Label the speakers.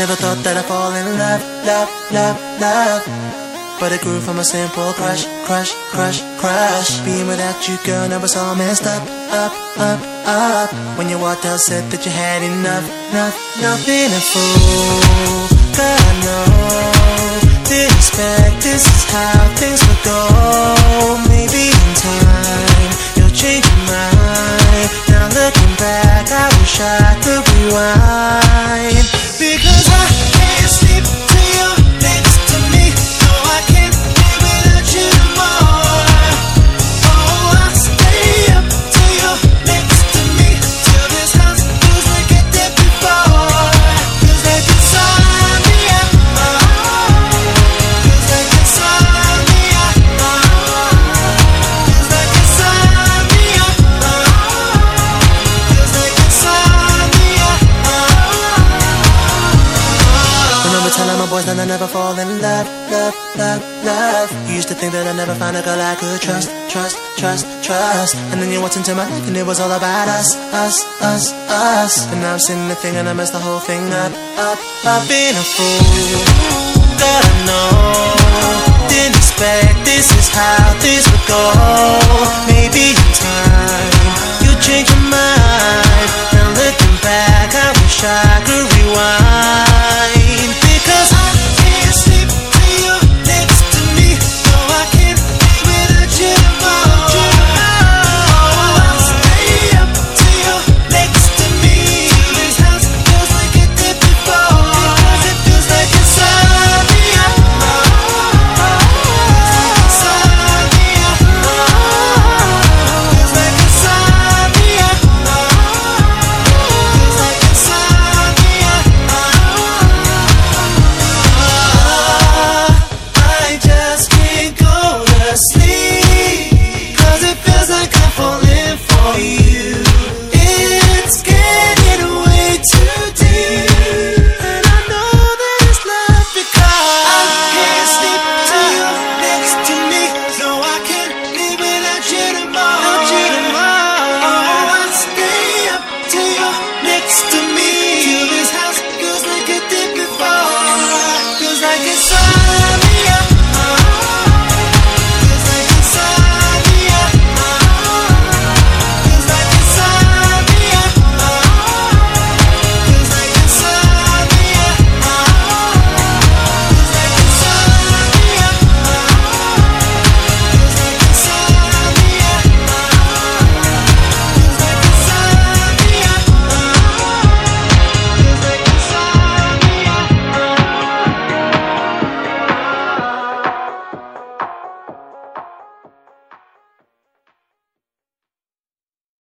Speaker 1: Never thought that I'd fall in love, love, love, love. But it grew from a simple crush, crush, crush, crush. Being without you, girl, never saw messed up, up, up, up. When you walked out, said that you had enough, enough, nothing to fool. God, no Didn't expect this is how Remember telling my boys that I never fall in love, love, love, love. You used to think that I'd never find a girl I could trust, trust, trust, trust. And then you walked into my life and it was all about us, us, us, us. And now I'm sitting thing and I messed the whole thing up, up. I've been a fool, God I know. Didn't expect this is how this would go. Maybe in time